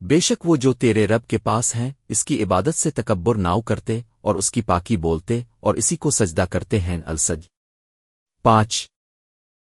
بے شک وہ جو تیرے رب کے پاس ہیں، اس کی عبادت سے تکبر ناؤ کرتے اور اس کی پاکی بولتے اور اسی کو سجدہ کرتے ہیں السج پانچ